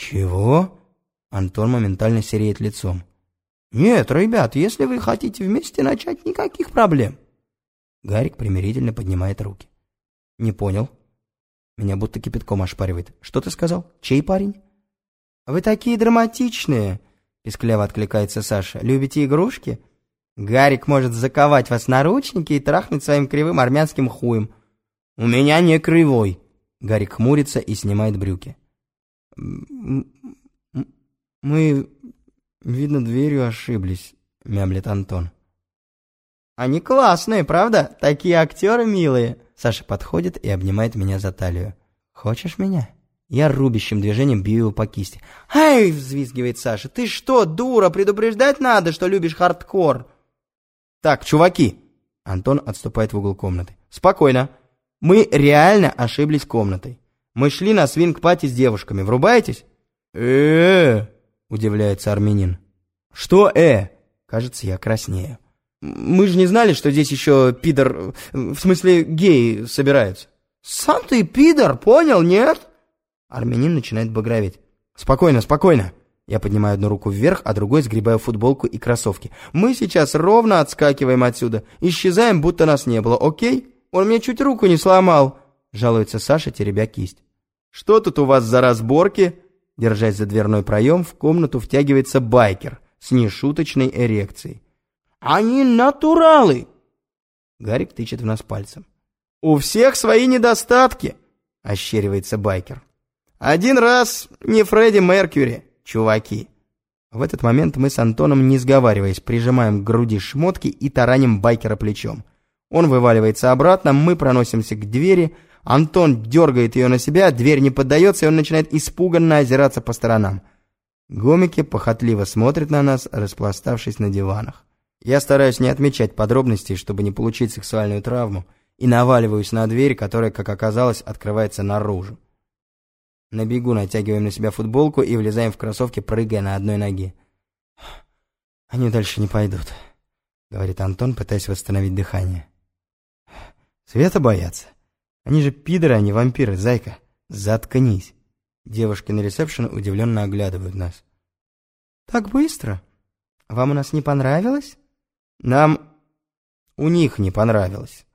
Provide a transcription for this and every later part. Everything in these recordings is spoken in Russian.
«Чего?» Антон моментально сереет лицом. «Нет, ребят, если вы хотите вместе начать, никаких проблем». Гарик примирительно поднимает руки. «Не понял». Меня будто кипятком ошпаривает. «Что ты сказал? Чей парень?» «Вы такие драматичные!» Пискляво откликается Саша. «Любите игрушки?» «Гарик может заковать вас наручники и трахнуть своим кривым армянским хуем». «У меня не кривой!» Гарик хмурится и снимает брюки. «Мы, видно, дверью ошиблись», — мямлет Антон. «Они классные, правда? Такие актеры милые!» Саша подходит и обнимает меня за талию. «Хочешь меня?» Я рубящим движением бью его по кисти. «Ай!» — взвизгивает Саша. «Ты что, дура? Предупреждать надо, что любишь хардкор!» «Так, чуваки!» Антон отступает в угол комнаты. «Спокойно. Мы реально ошиблись комнатой. Мы шли на свинг-пати с девушками. Врубаетесь?» э удивляется армянин. «Что «э»?» Кажется, я краснею. «Мы же не знали, что здесь еще пидор... В смысле, геи собираются». «Сам ты пидор, понял, нет?» Армянин начинает багроветь. «Спокойно, спокойно!» Я поднимаю одну руку вверх, а другой сгребаю футболку и кроссовки. «Мы сейчас ровно отскакиваем отсюда. Исчезаем, будто нас не было, окей? Он мне чуть руку не сломал!» Жалуется Саша, теребя кисть. «Что тут у вас за разборки?» Держась за дверной проем, в комнату втягивается байкер с нешуточной эрекцией. «Они натуралы!» Гарик тычет в нас пальцем. «У всех свои недостатки!» — ощеривается байкер. Один раз не Фредди Меркьюри, чуваки. В этот момент мы с Антоном, не сговариваясь, прижимаем к груди шмотки и тараним байкера плечом. Он вываливается обратно, мы проносимся к двери, Антон дергает ее на себя, дверь не поддается, и он начинает испуганно озираться по сторонам. Гомики похотливо смотрят на нас, распластавшись на диванах. Я стараюсь не отмечать подробностей, чтобы не получить сексуальную травму, и наваливаюсь на дверь, которая, как оказалось, открывается наружу. На бегу натягиваем на себя футболку и влезаем в кроссовки, прыгая на одной ноге. «Они дальше не пойдут», — говорит Антон, пытаясь восстановить дыхание. «Света боятся. Они же пидоры, а не вампиры, зайка. Заткнись». Девушки на ресепшн удивленно оглядывают нас. «Так быстро? Вам у нас не понравилось?» «Нам у них не понравилось».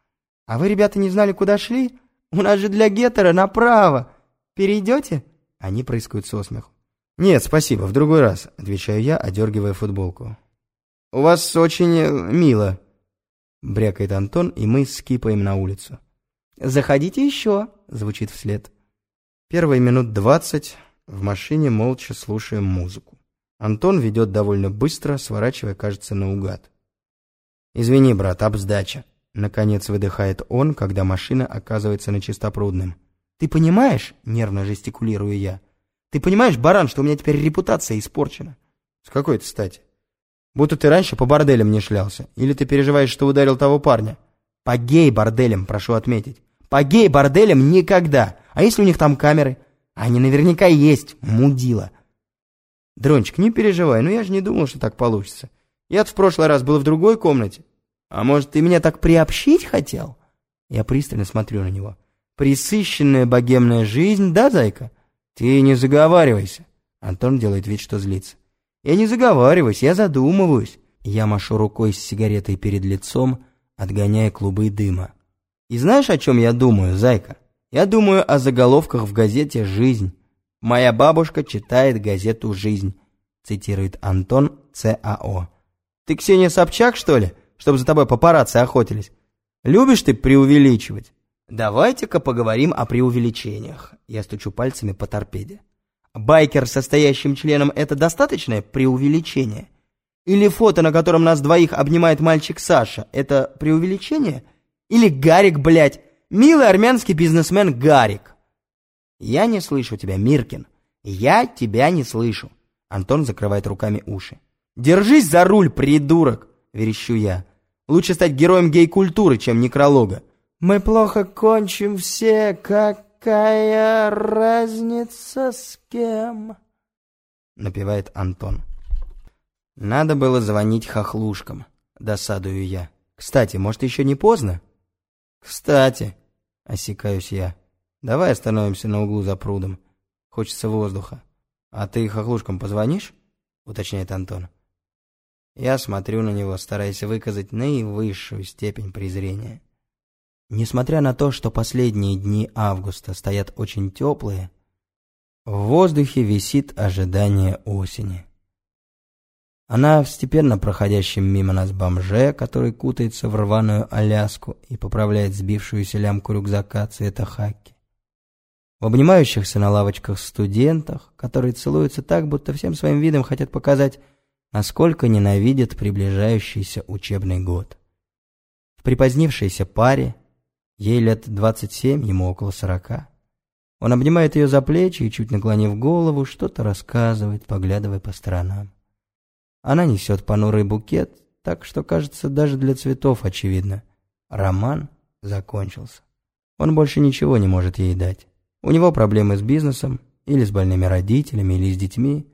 «А вы, ребята, не знали, куда шли? У нас же для гетера направо!» Перейдете?» Они прыскают со смеху. «Нет, спасибо, в другой раз», — отвечаю я, одергивая футболку. «У вас очень э, мило», — брякает Антон, и мы скипаем на улицу. «Заходите еще», — звучит вслед. Первые минут двадцать в машине молча слушаем музыку. Антон ведет довольно быстро, сворачивая, кажется, наугад. «Извини, брат, обсдача», — наконец выдыхает он, когда машина оказывается на чистопрудном. Ты понимаешь, нервно жестикулирую я, ты понимаешь, баран, что у меня теперь репутация испорчена? С какой то стати? Будто ты раньше по борделям не шлялся. Или ты переживаешь, что ударил того парня? По гей-борделям, прошу отметить. По гей-борделям никогда. А если у них там камеры? Они наверняка есть, мудила. Дрончик, не переживай, ну я же не думал, что так получится. я в прошлый раз был в другой комнате. А может, ты меня так приобщить хотел? Я пристально смотрю на него. Присыщенная богемная жизнь, да, зайка? Ты не заговаривайся. Антон делает вид, что злится. Я не заговариваюсь, я задумываюсь. Я машу рукой с сигаретой перед лицом, отгоняя клубы дыма. И знаешь, о чем я думаю, зайка? Я думаю о заголовках в газете «Жизнь». «Моя бабушка читает газету «Жизнь», цитирует Антон ЦАО. Ты, Ксения Собчак, что ли, чтобы за тобой папарацци охотились? Любишь ты преувеличивать? Давайте-ка поговорим о преувеличениях. Я стучу пальцами по торпеде. Байкер с состоящим членом – это достаточное преувеличение? Или фото, на котором нас двоих обнимает мальчик Саша – это преувеличение? Или Гарик, блядь, милый армянский бизнесмен Гарик? Я не слышу тебя, Миркин. Я тебя не слышу. Антон закрывает руками уши. Держись за руль, придурок, верещу я. Лучше стать героем гей-культуры, чем некролога. Мы плохо кончим все, какая разница с кем? Напевает Антон. Надо было звонить хохлушкам, досадую я. Кстати, может, еще не поздно? Кстати, осекаюсь я. Давай остановимся на углу за прудом. Хочется воздуха. «А ты хохлушкам позвонишь?» — уточняет Антон. Я смотрю на него, стараясь выказать наивысшую степень презрения. Несмотря на то, что последние дни августа стоят очень теплые, в воздухе висит ожидание осени. Она в степенно проходящем мимо нас бомже, который кутается в рваную аляску и поправляет сбившуюся лямку рюкзака цвета хаки. В обнимающихся на лавочках студентах, которые целуются так, будто всем своим видом хотят показать, насколько ненавидят приближающийся учебный год. В припозднившейся паре, ей лет 27, ему около 40, он обнимает ее за плечи и, чуть наклонив голову, что-то рассказывает, поглядывая по сторонам. Она несет понурый букет, так что, кажется, даже для цветов очевидно. Роман закончился. Он больше ничего не может ей дать. У него проблемы с бизнесом, или с больными родителями, или с детьми.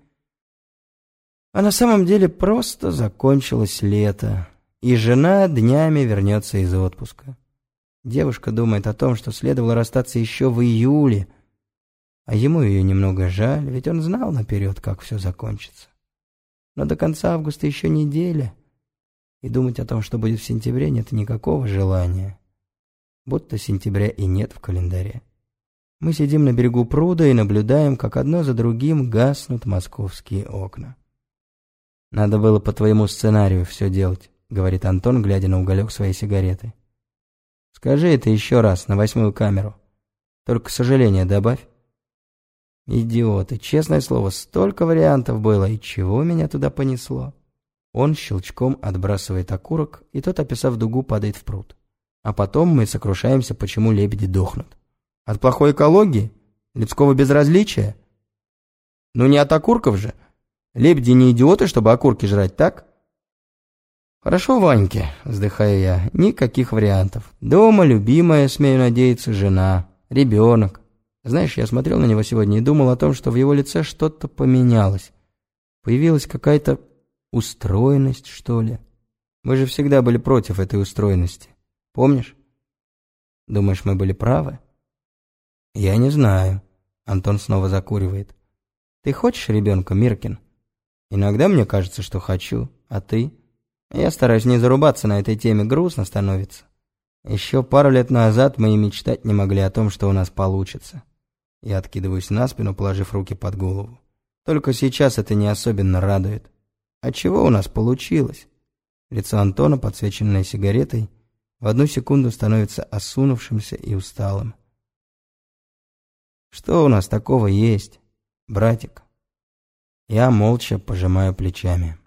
А на самом деле просто закончилось лето, и жена днями вернется из отпуска. Девушка думает о том, что следовало расстаться еще в июле, а ему ее немного жаль, ведь он знал наперед, как все закончится. Но до конца августа еще неделя, и думать о том, что будет в сентябре, нет никакого желания. Будто сентября и нет в календаре. Мы сидим на берегу пруда и наблюдаем, как одно за другим гаснут московские окна. «Надо было по твоему сценарию все делать», — говорит Антон, глядя на уголек своей сигареты. «Скажи это еще раз, на восьмую камеру. Только сожаление добавь». Идиоты, честное слово, столько вариантов было, и чего меня туда понесло? Он щелчком отбрасывает окурок, и тот, описав дугу, падает в пруд. А потом мы сокрушаемся, почему лебеди дохнут. От плохой экологии? Людского безразличия? Ну не от окурков же. Лебеди не идиоты, чтобы окурки жрать, так? Хорошо, Ваньке, вздыхаю я, никаких вариантов. Дома любимая, смею надеяться, жена, ребенок. Знаешь, я смотрел на него сегодня и думал о том, что в его лице что-то поменялось. Появилась какая-то устроенность, что ли. Мы же всегда были против этой устроенности. Помнишь? Думаешь, мы были правы? Я не знаю. Антон снова закуривает. Ты хочешь ребенка, Миркин? Иногда мне кажется, что хочу. А ты? Я стараюсь не зарубаться на этой теме, грустно становится. Еще пару лет назад мы и мечтать не могли о том, что у нас получится. Я откидываюсь на спину, положив руки под голову. Только сейчас это не особенно радует. А чего у нас получилось? Лицо Антона, подсвеченное сигаретой, в одну секунду становится осунувшимся и усталым. Что у нас такого есть, братик? Я молча пожимаю плечами.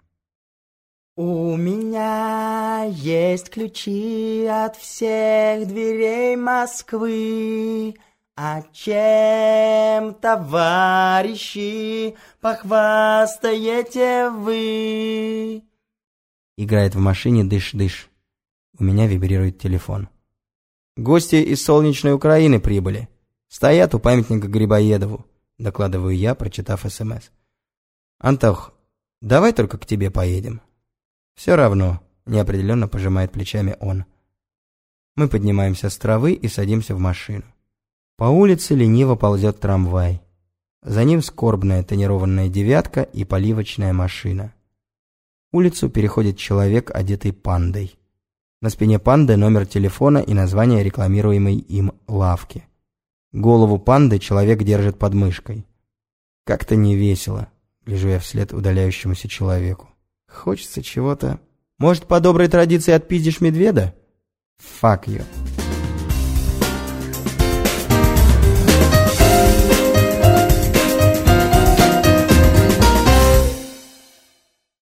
У меня есть ключи от всех дверей Москвы, а чем, товарищи, похвастаете вы? Играет в машине дыш-дыш. У меня вибрирует телефон. Гости из солнечной Украины прибыли. Стоят у памятника Грибоедову, докладываю я, прочитав СМС. Антох, давай только к тебе поедем. Все равно, неопределенно пожимает плечами он. Мы поднимаемся с травы и садимся в машину. По улице лениво ползет трамвай. За ним скорбная тонированная девятка и поливочная машина. Улицу переходит человек, одетый пандой. На спине панды номер телефона и название рекламируемой им лавки. Голову панды человек держит под мышкой. Как-то не весело, лежу я вслед удаляющемуся человеку. Хочется чего-то... Может, по доброй традиции отпиздишь медведа? Fuck you.